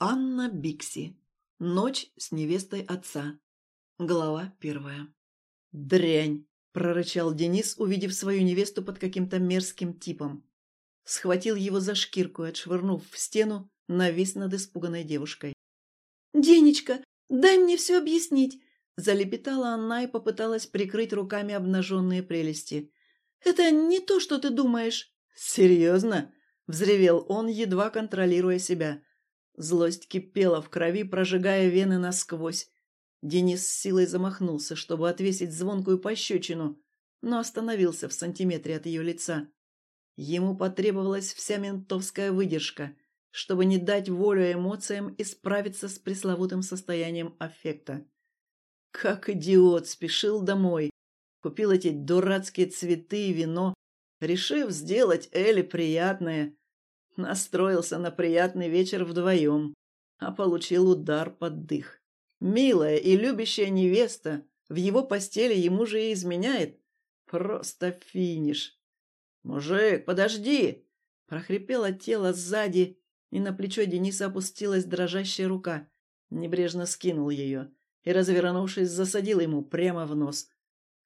Анна Бикси. Ночь с невестой отца. Глава первая. «Дрянь!» – прорычал Денис, увидев свою невесту под каким-то мерзким типом. Схватил его за шкирку и, отшвырнув в стену, навис над испуганной девушкой. «Денечка, дай мне все объяснить!» – залепетала она и попыталась прикрыть руками обнаженные прелести. «Это не то, что ты думаешь!» «Серьезно?» – взревел он, едва контролируя себя. Злость кипела в крови, прожигая вены насквозь. Денис с силой замахнулся, чтобы отвесить звонкую пощечину, но остановился в сантиметре от ее лица. Ему потребовалась вся ментовская выдержка, чтобы не дать волю эмоциям и справиться с пресловутым состоянием аффекта. Как идиот спешил домой, купил эти дурацкие цветы и вино, решив сделать Элли приятное, Настроился на приятный вечер вдвоем, а получил удар под дых. Милая и любящая невеста в его постели ему же и изменяет. Просто финиш. «Мужик, подожди!» Прохрипело тело сзади, и на плечо Дениса опустилась дрожащая рука. Небрежно скинул ее и, развернувшись, засадил ему прямо в нос.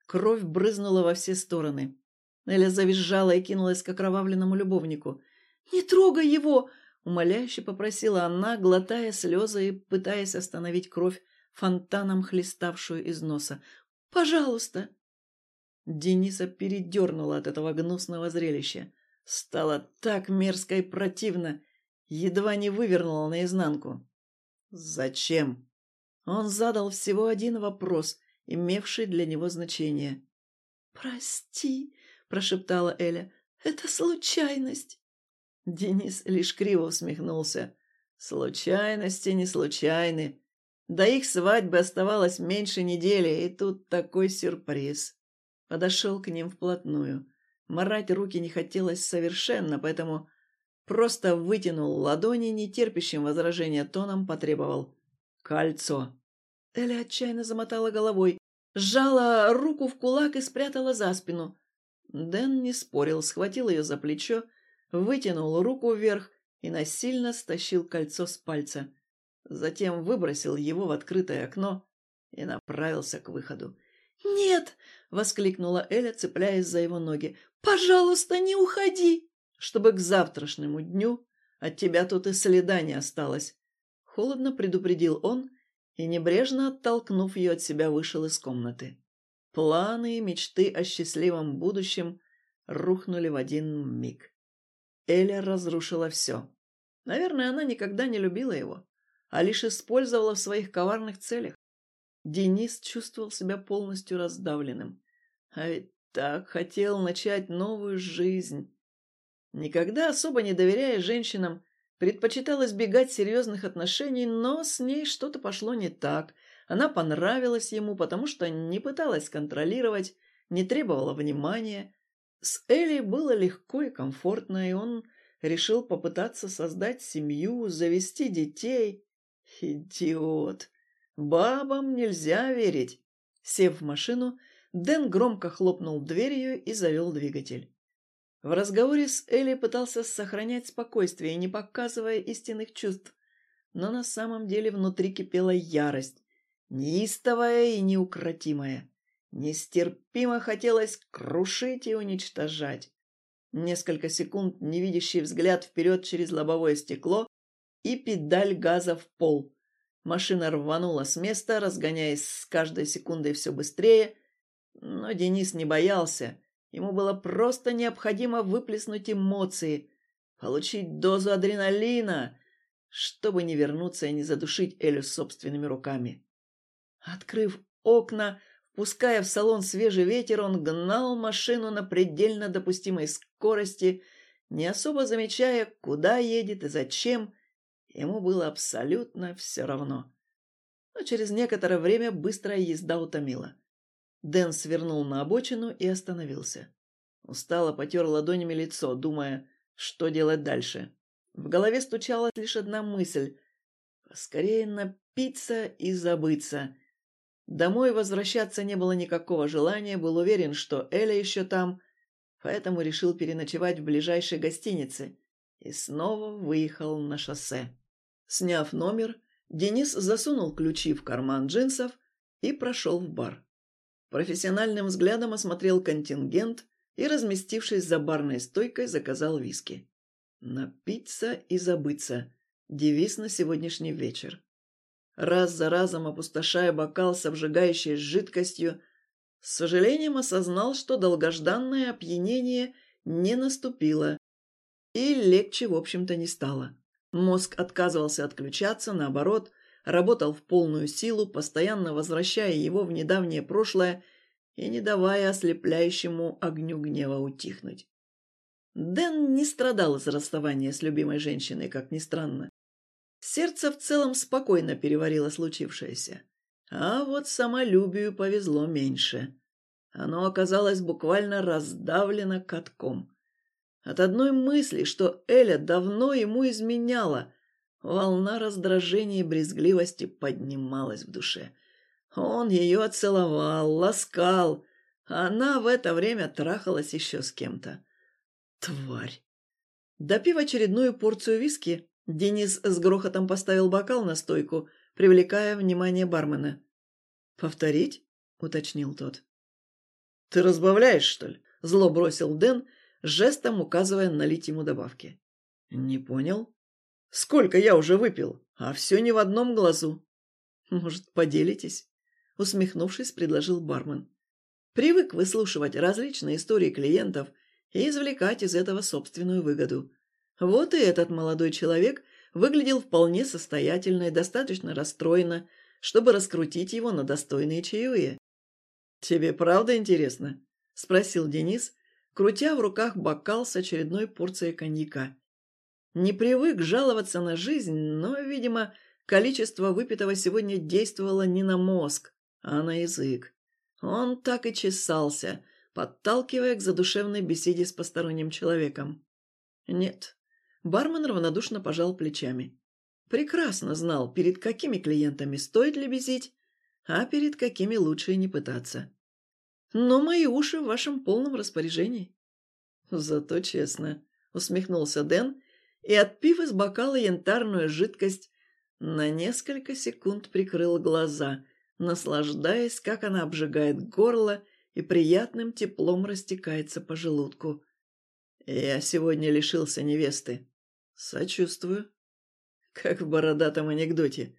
Кровь брызнула во все стороны. Эля завизжала и кинулась к окровавленному любовнику. «Не трогай его!» — умоляюще попросила она, глотая слезы и пытаясь остановить кровь, фонтаном хлеставшую из носа. «Пожалуйста!» Дениса передернула от этого гнусного зрелища. Стало так мерзко и противно, едва не вывернула наизнанку. «Зачем?» Он задал всего один вопрос, имевший для него значение. «Прости», — прошептала Эля, — «это случайность». Денис лишь криво усмехнулся. Случайности не случайны. До их свадьбы оставалось меньше недели, и тут такой сюрприз. Подошел к ним вплотную. Марать руки не хотелось совершенно, поэтому просто вытянул ладони, нетерпящим возражения тоном потребовал. «Кольцо!» Эля отчаянно замотала головой, сжала руку в кулак и спрятала за спину. Дэн не спорил, схватил ее за плечо вытянул руку вверх и насильно стащил кольцо с пальца. Затем выбросил его в открытое окно и направился к выходу. «Нет!» — воскликнула Эля, цепляясь за его ноги. «Пожалуйста, не уходи!» «Чтобы к завтрашнему дню от тебя тут и следа не осталось!» Холодно предупредил он и, небрежно оттолкнув ее от себя, вышел из комнаты. Планы и мечты о счастливом будущем рухнули в один миг. Эля разрушила все. Наверное, она никогда не любила его, а лишь использовала в своих коварных целях. Денис чувствовал себя полностью раздавленным. А ведь так хотел начать новую жизнь. Никогда особо не доверяя женщинам, предпочитал избегать серьезных отношений, но с ней что-то пошло не так. Она понравилась ему, потому что не пыталась контролировать, не требовала внимания, с Элли было легко и комфортно, и он решил попытаться создать семью, завести детей. Идиот! Бабам нельзя верить. Сев в машину, Дэн громко хлопнул дверью и завел двигатель. В разговоре с Элли пытался сохранять спокойствие, не показывая истинных чувств, но на самом деле внутри кипела ярость, неистовая и неукротимая. Нестерпимо хотелось крушить и уничтожать. Несколько секунд невидящий взгляд вперед через лобовое стекло и педаль газа в пол. Машина рванула с места, разгоняясь с каждой секундой все быстрее, но Денис не боялся. Ему было просто необходимо выплеснуть эмоции, получить дозу адреналина, чтобы не вернуться и не задушить Элю собственными руками. Открыв окна, Пуская в салон свежий ветер, он гнал машину на предельно допустимой скорости, не особо замечая, куда едет и зачем. Ему было абсолютно все равно. Но через некоторое время быстрая езда утомила. Дэн свернул на обочину и остановился. Устало потер ладонями лицо, думая, что делать дальше. В голове стучала лишь одна мысль — поскорее напиться и забыться — Домой возвращаться не было никакого желания, был уверен, что Эля еще там, поэтому решил переночевать в ближайшей гостинице и снова выехал на шоссе. Сняв номер, Денис засунул ключи в карман джинсов и прошел в бар. Профессиональным взглядом осмотрел контингент и, разместившись за барной стойкой, заказал виски. «Напиться и забыться» – девиз на сегодняшний вечер. Раз за разом опустошая бокал с обжигающей жидкостью, с сожалением осознал, что долгожданное опьянение не наступило и легче, в общем-то, не стало. Мозг отказывался отключаться, наоборот, работал в полную силу, постоянно возвращая его в недавнее прошлое и не давая ослепляющему огню гнева утихнуть. Дэн не страдал из-за расставания с любимой женщиной, как ни странно. Сердце в целом спокойно переварило случившееся. А вот самолюбию повезло меньше. Оно оказалось буквально раздавлено катком. От одной мысли, что Эля давно ему изменяла, волна раздражения и брезгливости поднималась в душе. Он ее целовал, ласкал, а она в это время трахалась еще с кем-то. Тварь! Допив очередную порцию виски, Денис с грохотом поставил бокал на стойку, привлекая внимание бармена. «Повторить?» — уточнил тот. «Ты разбавляешь, что ли?» — зло бросил Дэн, жестом указывая налить ему добавки. «Не понял?» «Сколько я уже выпил, а все не в одном глазу». «Может, поделитесь?» — усмехнувшись, предложил бармен. Привык выслушивать различные истории клиентов и извлекать из этого собственную выгоду. Вот и этот молодой человек выглядел вполне состоятельно и достаточно расстроенно, чтобы раскрутить его на достойные чаевые. «Тебе правда интересно?» – спросил Денис, крутя в руках бокал с очередной порцией коньяка. Не привык жаловаться на жизнь, но, видимо, количество выпитого сегодня действовало не на мозг, а на язык. Он так и чесался, подталкивая к задушевной беседе с посторонним человеком. Нет, бармен равнодушно пожал плечами. Прекрасно знал, перед какими клиентами стоит лебезить, а перед какими лучше и не пытаться. Но мои уши в вашем полном распоряжении. Зато честно, усмехнулся Дэн и, отпив из бокала янтарную жидкость, на несколько секунд прикрыл глаза, наслаждаясь, как она обжигает горло и приятным теплом растекается по желудку. Я сегодня лишился невесты. Сочувствую. Как в бородатом анекдоте.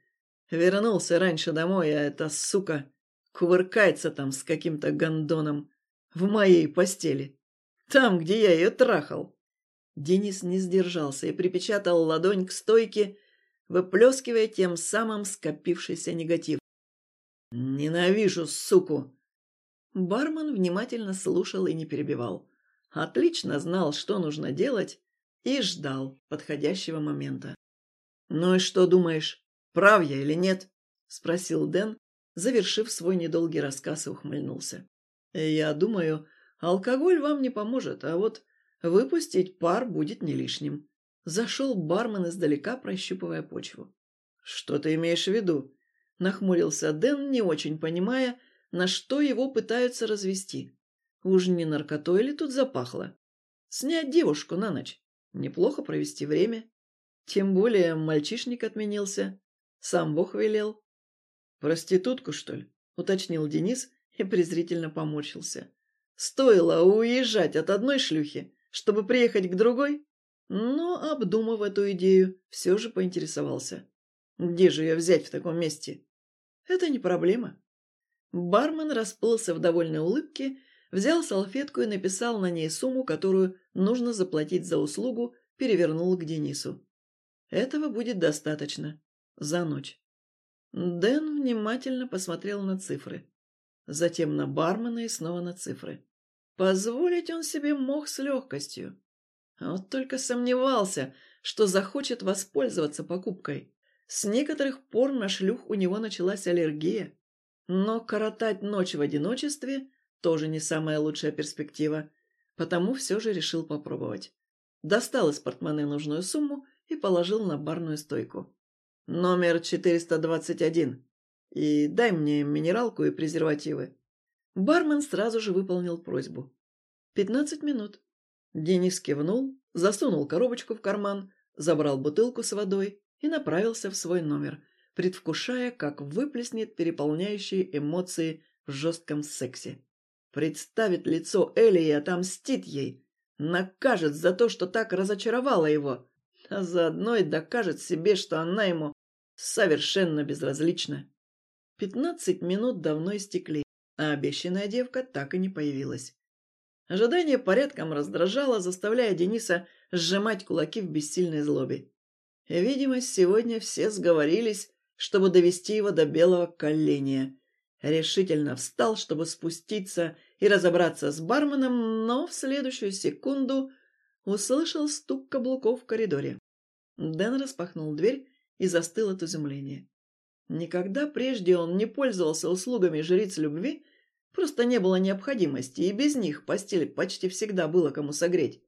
Вернулся раньше домой, а эта сука кувыркается там с каким-то гондоном в моей постели. Там, где я ее трахал. Денис не сдержался и припечатал ладонь к стойке, выплескивая тем самым скопившийся негатив. «Ненавижу, суку!» Бармен внимательно слушал и не перебивал. Отлично знал, что нужно делать, и ждал подходящего момента. «Ну и что думаешь, прав я или нет?» – спросил Дэн, завершив свой недолгий рассказ и ухмыльнулся. «Я думаю, алкоголь вам не поможет, а вот выпустить пар будет не лишним». Зашел бармен издалека, прощупывая почву. «Что ты имеешь в виду?» Нахмурился Дэн, не очень понимая, на что его пытаются развести. Уж не наркотой ли тут запахло? Снять девушку на ночь. Неплохо провести время. Тем более мальчишник отменился. Сам Бог велел. «Проститутку, что ли?» — уточнил Денис и презрительно поморщился. «Стоило уезжать от одной шлюхи, чтобы приехать к другой?» Но, обдумав эту идею, все же поинтересовался. «Где же ее взять в таком месте?» Это не проблема. Бармен расплылся в довольной улыбке, взял салфетку и написал на ней сумму, которую нужно заплатить за услугу, перевернул к Денису. Этого будет достаточно. За ночь. Дэн внимательно посмотрел на цифры. Затем на бармена и снова на цифры. Позволить он себе мог с легкостью. Вот только сомневался, что захочет воспользоваться покупкой. С некоторых пор на шлюх у него началась аллергия. Но коротать ночь в одиночестве тоже не самая лучшая перспектива, потому все же решил попробовать. Достал из портмоне нужную сумму и положил на барную стойку. «Номер 421. И дай мне минералку и презервативы». Бармен сразу же выполнил просьбу. «Пятнадцать минут». Денис кивнул, засунул коробочку в карман, забрал бутылку с водой и направился в свой номер, предвкушая, как выплеснет переполняющие эмоции в жестком сексе. Представит лицо Элли и отомстит ей, накажет за то, что так разочаровала его, а заодно и докажет себе, что она ему совершенно безразлична. Пятнадцать минут давно истекли, а обещанная девка так и не появилась. Ожидание порядком раздражало, заставляя Дениса сжимать кулаки в бессильной злобе. Видимо, сегодня все сговорились, чтобы довести его до белого коления. Решительно встал, чтобы спуститься и разобраться с барменом, но в следующую секунду услышал стук каблуков в коридоре. Дэн распахнул дверь и застыл от изумления. Никогда прежде он не пользовался услугами жриц любви, просто не было необходимости, и без них постель почти всегда было кому согреть.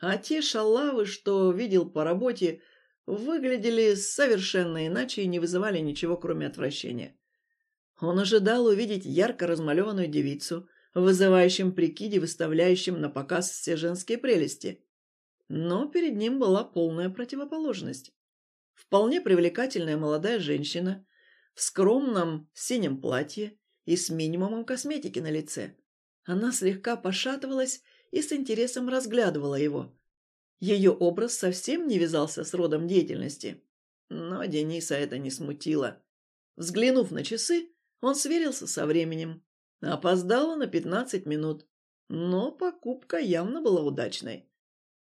А те шалавы, что видел по работе, выглядели совершенно иначе и не вызывали ничего, кроме отвращения. Он ожидал увидеть ярко размалеванную девицу, в вызывающем прикиде, выставляющем на показ все женские прелести. Но перед ним была полная противоположность. Вполне привлекательная молодая женщина в скромном синем платье и с минимумом косметики на лице. Она слегка пошатывалась и с интересом разглядывала его. Ее образ совсем не вязался с родом деятельности. Но Дениса это не смутило. Взглянув на часы, он сверился со временем. Опоздала на пятнадцать минут. Но покупка явно была удачной.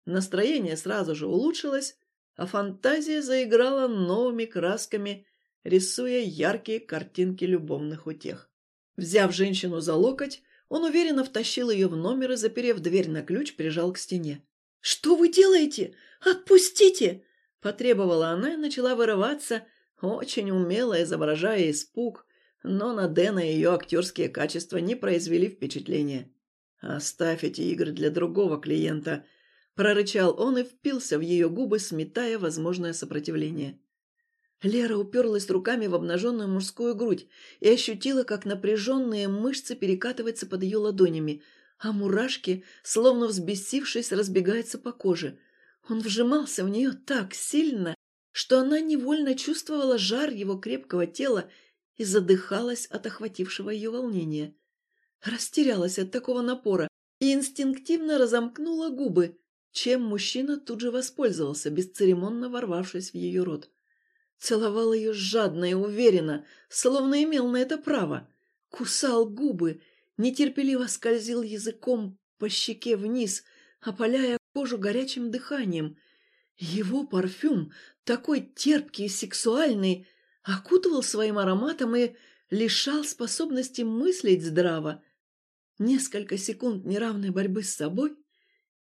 Настроение сразу же улучшилось, а фантазия заиграла новыми красками, рисуя яркие картинки любовных утех. Взяв женщину за локоть, он уверенно втащил ее в номер и, заперев дверь на ключ, прижал к стене. «Что вы делаете? Отпустите!» Потребовала она и начала вырываться, очень умело изображая испуг, но на Дэна ее актерские качества не произвели впечатления. «Оставь эти игры для другого клиента», – прорычал он и впился в ее губы, сметая возможное сопротивление. Лера уперлась руками в обнаженную мужскую грудь и ощутила, как напряженные мышцы перекатываются под ее ладонями, а мурашки, словно взбесившись, разбегаются по коже. Он вжимался в нее так сильно, что она невольно чувствовала жар его крепкого тела и задыхалась от охватившего ее волнения. Растерялась от такого напора и инстинктивно разомкнула губы, чем мужчина тут же воспользовался, бесцеремонно ворвавшись в ее рот. Целовал ее жадно и уверенно, словно имел на это право. Кусал губы, нетерпеливо скользил языком по щеке вниз, опаляя кожу горячим дыханием. Его парфюм, такой терпкий и сексуальный, окутывал своим ароматом и лишал способности мыслить здраво. Несколько секунд неравной борьбы с собой,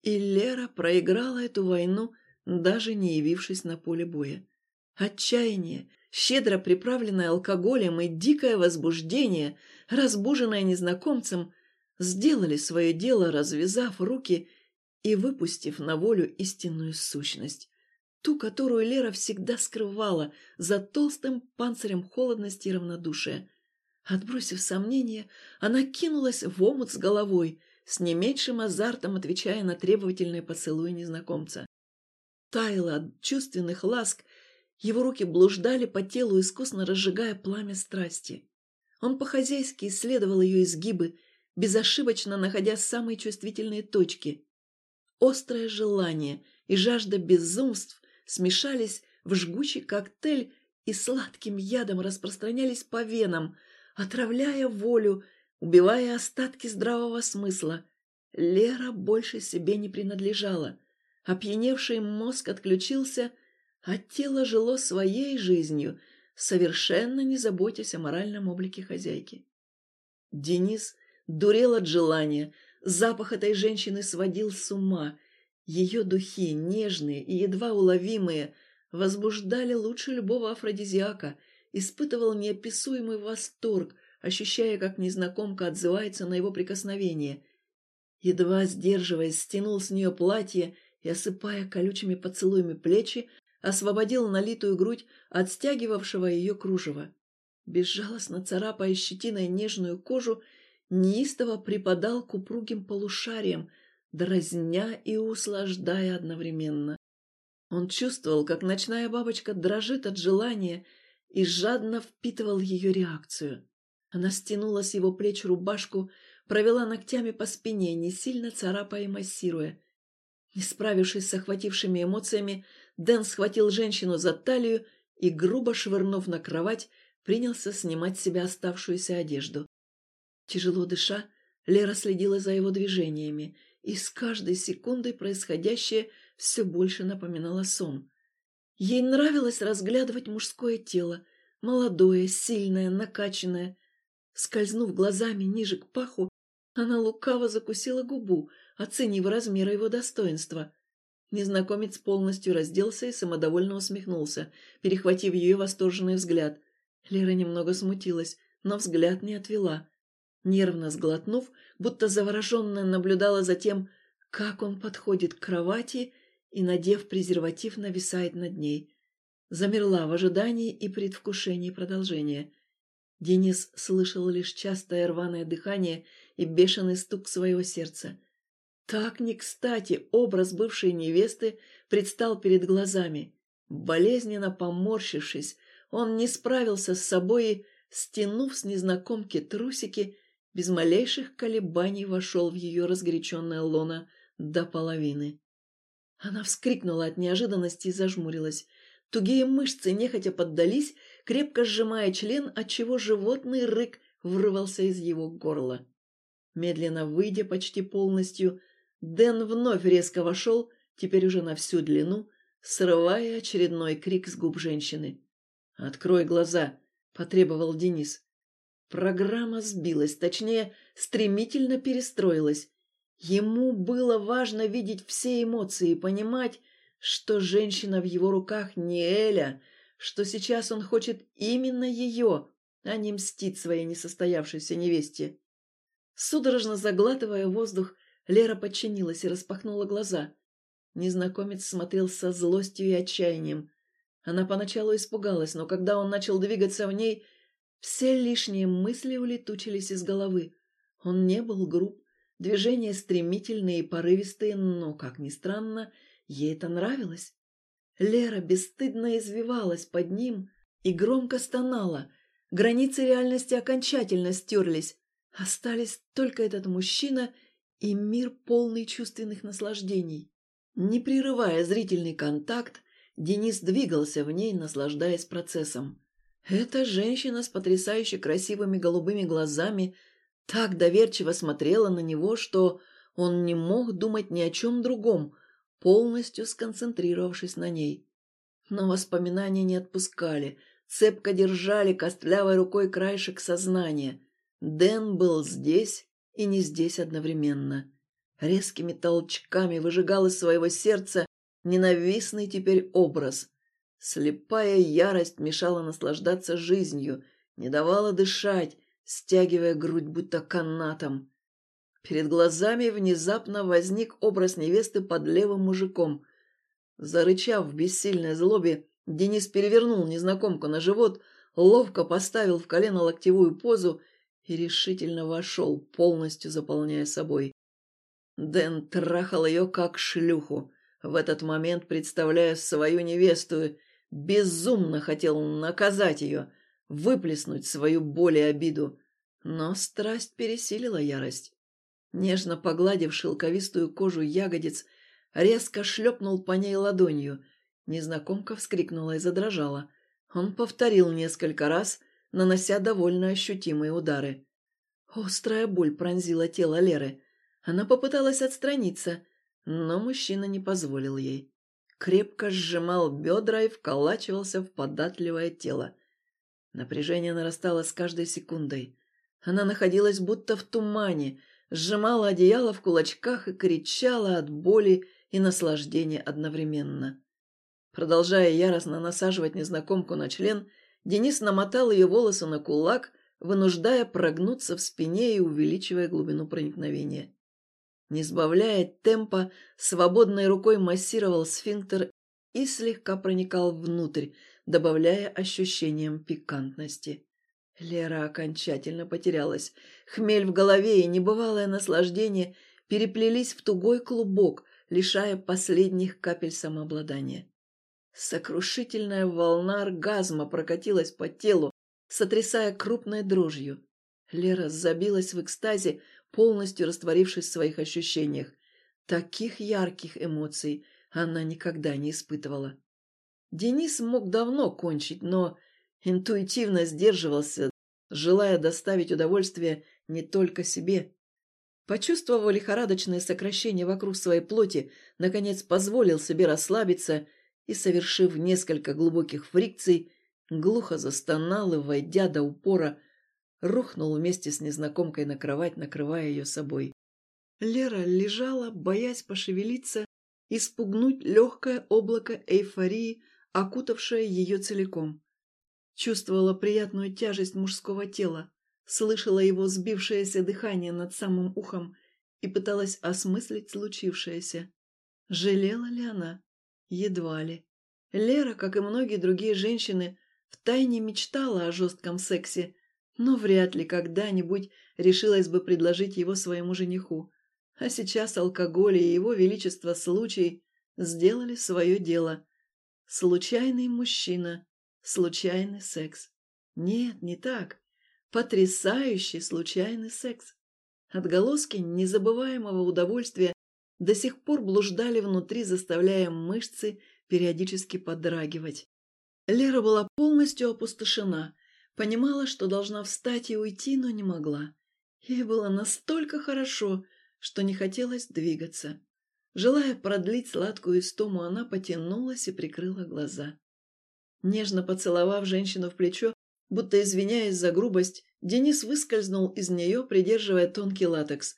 и Лера проиграла эту войну, даже не явившись на поле боя. Отчаяние, щедро приправленное алкоголем и дикое возбуждение, разбуженное незнакомцем, сделали свое дело, развязав руки и выпустив на волю истинную сущность. Ту, которую Лера всегда скрывала за толстым панцирем холодности и равнодушия. Отбросив сомнения, она кинулась в омут с головой, с не меньшим азартом отвечая на требовательные поцелуи незнакомца. Таяла от чувственных ласк его руки блуждали по телу, искусно разжигая пламя страсти. Он по-хозяйски исследовал ее изгибы, безошибочно находя самые чувствительные точки. Острое желание и жажда безумств смешались в жгучий коктейль и сладким ядом распространялись по венам, отравляя волю, убивая остатки здравого смысла. Лера больше себе не принадлежала. Опьяневший мозг отключился – а тело жило своей жизнью, совершенно не заботясь о моральном облике хозяйки. Денис дурел от желания, запах этой женщины сводил с ума, ее духи, нежные и едва уловимые, возбуждали лучше любого афродизиака, испытывал неописуемый восторг, ощущая, как незнакомка отзывается на его прикосновение. Едва сдерживаясь, стянул с нее платье и, осыпая колючими поцелуями плечи, освободил налитую грудь от стягивавшего ее кружева. Безжалостно царапая щетиной нежную кожу, неистово припадал к упругим полушариям, дразня и услаждая одновременно. Он чувствовал, как ночная бабочка дрожит от желания и жадно впитывал ее реакцию. Она стянула с его плеч рубашку, провела ногтями по спине, не сильно царапая и массируя. Не справившись с охватившими эмоциями, Дэн схватил женщину за талию и, грубо швырнув на кровать, принялся снимать с себя оставшуюся одежду. Тяжело дыша, Лера следила за его движениями, и с каждой секундой происходящее все больше напоминало сон. Ей нравилось разглядывать мужское тело, молодое, сильное, накачанное. Скользнув глазами ниже к паху, она лукаво закусила губу, оценив размер его достоинства. Незнакомец полностью разделся и самодовольно усмехнулся, перехватив ее восторженный взгляд. Лера немного смутилась, но взгляд не отвела. Нервно сглотнув, будто завороженная наблюдала за тем, как он подходит к кровати и, надев презерватив, нависает над ней. Замерла в ожидании и предвкушении продолжения. Денис слышал лишь частое рваное дыхание и бешеный стук своего сердца. Так не кстати образ бывшей невесты предстал перед глазами. Болезненно поморщившись, он не справился с собой и, стянув с незнакомки трусики, без малейших колебаний вошел в ее разгоряченное лоно до половины. Она вскрикнула от неожиданности и зажмурилась. Тугие мышцы нехотя поддались, крепко сжимая член, отчего животный рык вырвался из его горла. Медленно выйдя почти полностью, Дэн вновь резко вошел, теперь уже на всю длину, срывая очередной крик с губ женщины. «Открой глаза!» — потребовал Денис. Программа сбилась, точнее, стремительно перестроилась. Ему было важно видеть все эмоции и понимать, что женщина в его руках не Эля, что сейчас он хочет именно ее, а не мстить своей несостоявшейся невесте. Судорожно заглатывая воздух, Лера подчинилась и распахнула глаза. Незнакомец смотрел со злостью и отчаянием. Она поначалу испугалась, но когда он начал двигаться в ней, все лишние мысли улетучились из головы. Он не был груб, движения стремительные и порывистые, но, как ни странно, ей это нравилось. Лера бесстыдно извивалась под ним и громко стонала. Границы реальности окончательно стерлись. Остались только этот мужчина и мир полный чувственных наслаждений. Не прерывая зрительный контакт, Денис двигался в ней, наслаждаясь процессом. Эта женщина с потрясающе красивыми голубыми глазами так доверчиво смотрела на него, что он не мог думать ни о чем другом, полностью сконцентрировавшись на ней. Но воспоминания не отпускали, цепко держали костлявой рукой краешек сознания. Дэн был здесь и не здесь одновременно. Резкими толчками выжигал из своего сердца ненавистный теперь образ. Слепая ярость мешала наслаждаться жизнью, не давала дышать, стягивая грудь будто канатом. Перед глазами внезапно возник образ невесты под левым мужиком. Зарычав в бессильной злобе, Денис перевернул незнакомку на живот, ловко поставил в колено локтевую позу и решительно вошел, полностью заполняя собой. Дэн трахал ее как шлюху, в этот момент представляя свою невесту Безумно хотел наказать ее, выплеснуть свою боль и обиду. Но страсть пересилила ярость. Нежно погладив шелковистую кожу ягодиц, резко шлепнул по ней ладонью. Незнакомка вскрикнула и задрожала. Он повторил несколько раз, нанося довольно ощутимые удары. Острая боль пронзила тело Леры. Она попыталась отстраниться, но мужчина не позволил ей крепко сжимал бедра и вколачивался в податливое тело. Напряжение нарастало с каждой секундой. Она находилась будто в тумане, сжимала одеяло в кулачках и кричала от боли и наслаждения одновременно. Продолжая яростно насаживать незнакомку на член, Денис намотал ее волосы на кулак, вынуждая прогнуться в спине и увеличивая глубину проникновения. Не сбавляя темпа, свободной рукой массировал сфинктер и слегка проникал внутрь, добавляя ощущением пикантности. Лера окончательно потерялась. Хмель в голове и небывалое наслаждение переплелись в тугой клубок, лишая последних капель самообладания. Сокрушительная волна оргазма прокатилась по телу, сотрясая крупной дрожью. Лера забилась в экстазе, полностью растворившись в своих ощущениях. Таких ярких эмоций она никогда не испытывала. Денис мог давно кончить, но интуитивно сдерживался, желая доставить удовольствие не только себе. Почувствовав лихорадочное сокращение вокруг своей плоти, наконец позволил себе расслабиться и, совершив несколько глубоких фрикций, глухо застонал и, войдя до упора, рухнул вместе с незнакомкой на кровать, накрывая ее собой. Лера лежала, боясь пошевелиться и спугнуть легкое облако эйфории, окутавшее ее целиком. Чувствовала приятную тяжесть мужского тела, слышала его сбившееся дыхание над самым ухом и пыталась осмыслить случившееся. Жалела ли она? Едва ли. Лера, как и многие другие женщины, втайне мечтала о жестком сексе, но вряд ли когда-нибудь решилась бы предложить его своему жениху. А сейчас алкоголь и его величество случай сделали свое дело. Случайный мужчина, случайный секс. Нет, не так. Потрясающий случайный секс. Отголоски незабываемого удовольствия до сих пор блуждали внутри, заставляя мышцы периодически подрагивать. Лера была полностью опустошена, понимала, что должна встать и уйти, но не могла. Ей было настолько хорошо, что не хотелось двигаться. Желая продлить сладкую истому, она потянулась и прикрыла глаза. Нежно поцеловав женщину в плечо, будто извиняясь за грубость, Денис выскользнул из нее, придерживая тонкий латекс.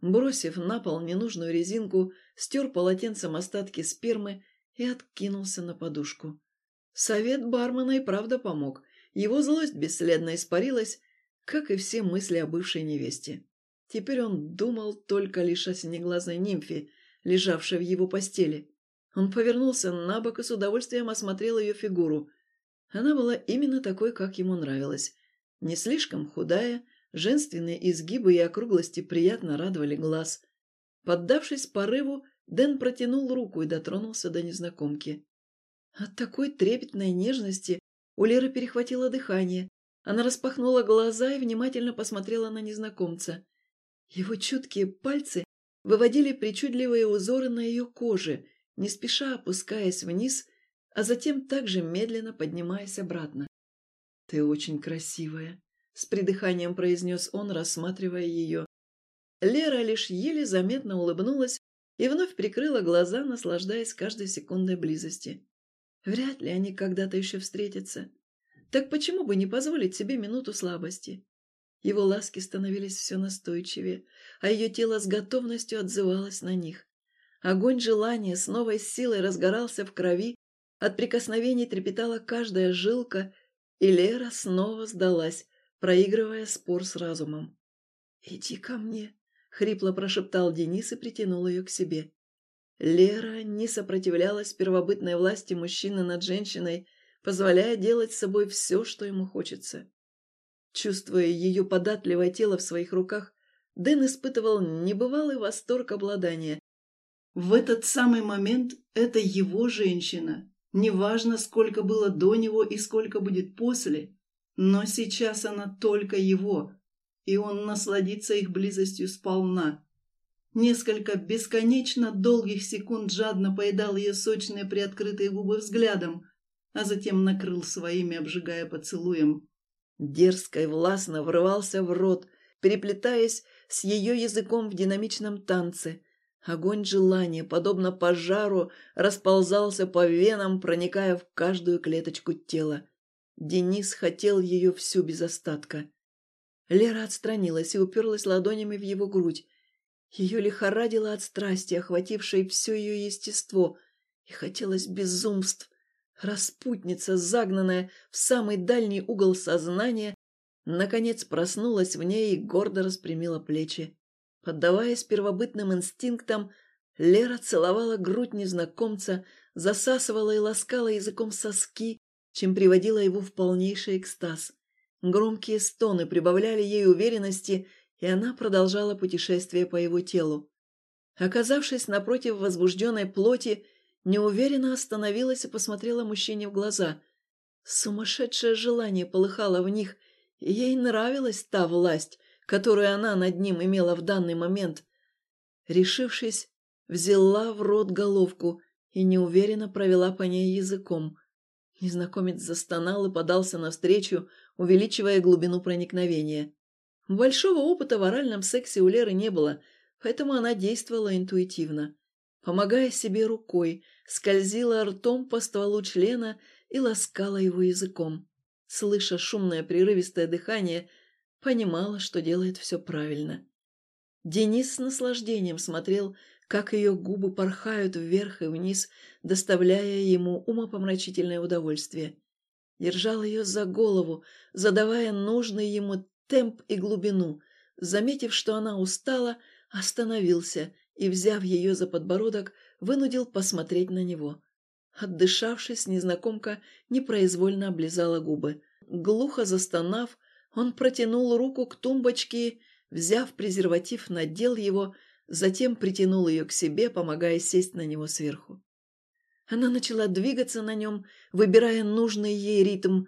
Бросив на пол ненужную резинку, стер полотенцем остатки спермы и откинулся на подушку. Совет бармена и правда помог. Его злость бесследно испарилась, как и все мысли о бывшей невесте. Теперь он думал только лишь о синеглазой нимфе, лежавшей в его постели. Он повернулся на бок и с удовольствием осмотрел ее фигуру. Она была именно такой, как ему нравилось. Не слишком худая, женственные изгибы и округлости приятно радовали глаз. Поддавшись порыву, Дэн протянул руку и дотронулся до незнакомки. От такой трепетной нежности у Леры перехватило дыхание. Она распахнула глаза и внимательно посмотрела на незнакомца. Его чуткие пальцы выводили причудливые узоры на ее коже, не спеша опускаясь вниз, а затем также медленно поднимаясь обратно. «Ты очень красивая», — с придыханием произнес он, рассматривая ее. Лера лишь еле заметно улыбнулась и вновь прикрыла глаза, наслаждаясь каждой секундой близости. Вряд ли они когда-то еще встретятся. Так почему бы не позволить себе минуту слабости? Его ласки становились все настойчивее, а ее тело с готовностью отзывалось на них. Огонь желания с новой силой разгорался в крови, от прикосновений трепетала каждая жилка, и Лера снова сдалась, проигрывая спор с разумом. «Иди ко мне», — хрипло прошептал Денис и притянул ее к себе. Лера не сопротивлялась первобытной власти мужчины над женщиной, позволяя делать с собой все, что ему хочется. Чувствуя ее податливое тело в своих руках, Дэн испытывал небывалый восторг обладания. В этот самый момент это его женщина. Неважно, сколько было до него и сколько будет после, но сейчас она только его, и он насладится их близостью сполна. Несколько бесконечно долгих секунд жадно поедал ее сочные приоткрытые губы взглядом, а затем накрыл своими, обжигая поцелуем. Дерзко и властно врывался в рот, переплетаясь с ее языком в динамичном танце. Огонь желания, подобно пожару, расползался по венам, проникая в каждую клеточку тела. Денис хотел ее всю без остатка. Лера отстранилась и уперлась ладонями в его грудь. Ее лихорадило от страсти, охватившей все ее естество, и хотелось безумств, Распутница, загнанная в самый дальний угол сознания, наконец проснулась в ней и гордо распрямила плечи. Поддаваясь первобытным инстинктам, Лера целовала грудь незнакомца, засасывала и ласкала языком соски, чем приводила его в полнейший экстаз. Громкие стоны прибавляли ей уверенности, и она продолжала путешествие по его телу. Оказавшись напротив возбужденной плоти, неуверенно остановилась и посмотрела мужчине в глаза. Сумасшедшее желание полыхало в них, и ей нравилась та власть, которую она над ним имела в данный момент. Решившись, взяла в рот головку и неуверенно провела по ней языком. Незнакомец застонал и подался навстречу, увеличивая глубину проникновения. Большого опыта в оральном сексе у Леры не было, поэтому она действовала интуитивно. Помогая себе рукой, скользила ртом по стволу члена и ласкала его языком. Слыша шумное прерывистое дыхание, понимала, что делает все правильно. Денис с наслаждением смотрел, как ее губы порхают вверх и вниз, доставляя ему умопомрачительное удовольствие. Держал ее за голову, задавая нужный ему темп и глубину. Заметив, что она устала, остановился и, взяв ее за подбородок, вынудил посмотреть на него. Отдышавшись, незнакомка непроизвольно облизала губы. Глухо застонав, он протянул руку к тумбочке, взяв презерватив, надел его, затем притянул ее к себе, помогая сесть на него сверху. Она начала двигаться на нем, выбирая нужный ей ритм,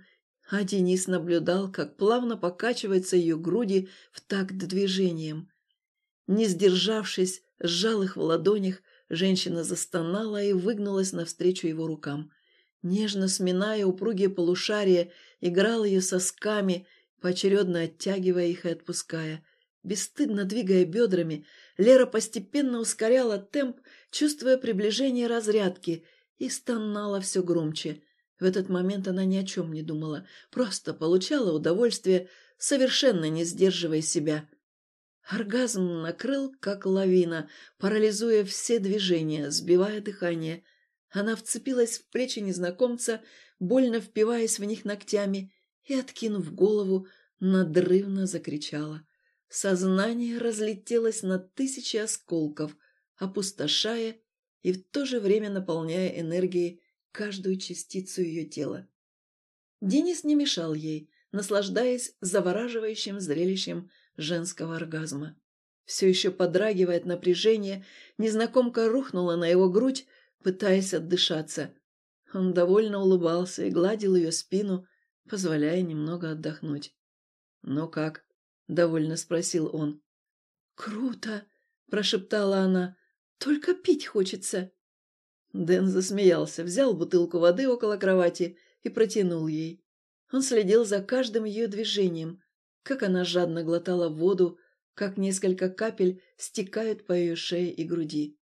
а Денис наблюдал, как плавно покачиваются ее груди в такт движением. Не сдержавшись, сжал их в ладонях, женщина застонала и выгнулась навстречу его рукам. Нежно сминая упругие полушария, играл ее сосками, поочередно оттягивая их и отпуская. Бесстыдно двигая бедрами, Лера постепенно ускоряла темп, чувствуя приближение разрядки, и стонала все громче. В этот момент она ни о чем не думала, просто получала удовольствие, совершенно не сдерживая себя. Оргазм накрыл, как лавина, парализуя все движения, сбивая дыхание. Она вцепилась в плечи незнакомца, больно впиваясь в них ногтями, и, откинув голову, надрывно закричала. Сознание разлетелось на тысячи осколков, опустошая и в то же время наполняя энергией каждую частицу ее тела. Денис не мешал ей, наслаждаясь завораживающим зрелищем женского оргазма. Все еще подрагивая от напряжения, незнакомка рухнула на его грудь, пытаясь отдышаться. Он довольно улыбался и гладил ее спину, позволяя немного отдохнуть. «Ну как?» — довольно спросил он. «Круто!» — прошептала она. «Только пить хочется!» Дэн засмеялся, взял бутылку воды около кровати и протянул ей. Он следил за каждым ее движением, как она жадно глотала воду, как несколько капель стекают по ее шее и груди.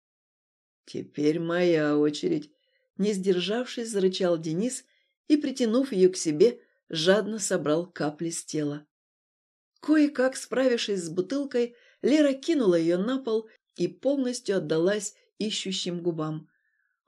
«Теперь моя очередь», — не сдержавшись, зарычал Денис и, притянув ее к себе, жадно собрал капли с тела. Кое-как справившись с бутылкой, Лера кинула ее на пол и полностью отдалась ищущим губам.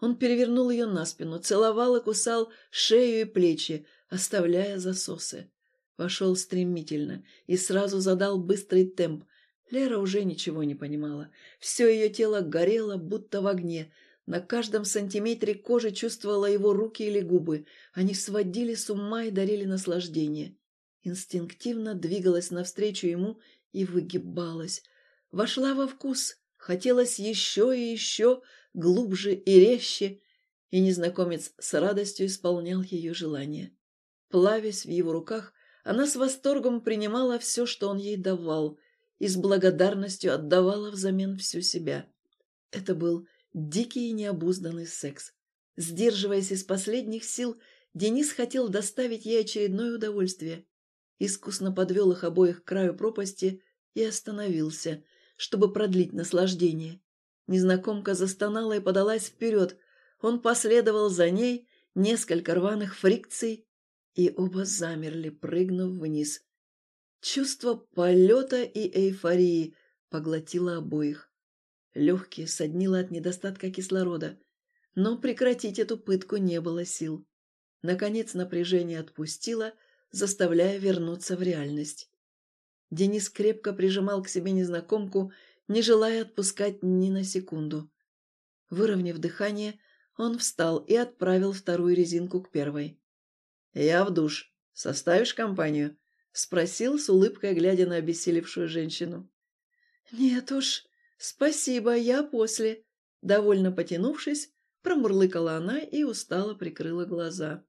Он перевернул ее на спину, целовал и кусал шею и плечи, оставляя засосы. Вошел стремительно и сразу задал быстрый темп. Лера уже ничего не понимала. Все ее тело горело, будто в огне. На каждом сантиметре кожи чувствовала его руки или губы. Они сводили с ума и дарили наслаждение. Инстинктивно двигалась навстречу ему и выгибалась. Вошла во вкус. Хотелось еще и еще, глубже и резче, и незнакомец с радостью исполнял ее желание. Плавясь в его руках, она с восторгом принимала все, что он ей давал, и с благодарностью отдавала взамен всю себя. Это был дикий и необузданный секс. Сдерживаясь из последних сил, Денис хотел доставить ей очередное удовольствие. Искусно подвел их обоих к краю пропасти и остановился, чтобы продлить наслаждение. Незнакомка застонала и подалась вперед. Он последовал за ней, несколько рваных фрикций, и оба замерли, прыгнув вниз. Чувство полета и эйфории поглотило обоих. Легкие соднило от недостатка кислорода, но прекратить эту пытку не было сил. Наконец напряжение отпустило, заставляя вернуться в реальность. Денис крепко прижимал к себе незнакомку, не желая отпускать ни на секунду. Выровняв дыхание, он встал и отправил вторую резинку к первой. «Я в душ. Составишь компанию?» — спросил с улыбкой, глядя на обессилевшую женщину. «Нет уж, спасибо, я после». Довольно потянувшись, Промурлыкала она и устало прикрыла глаза.